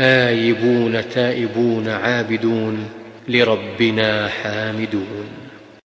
آيبون تائبون عابدون لربنا حامدون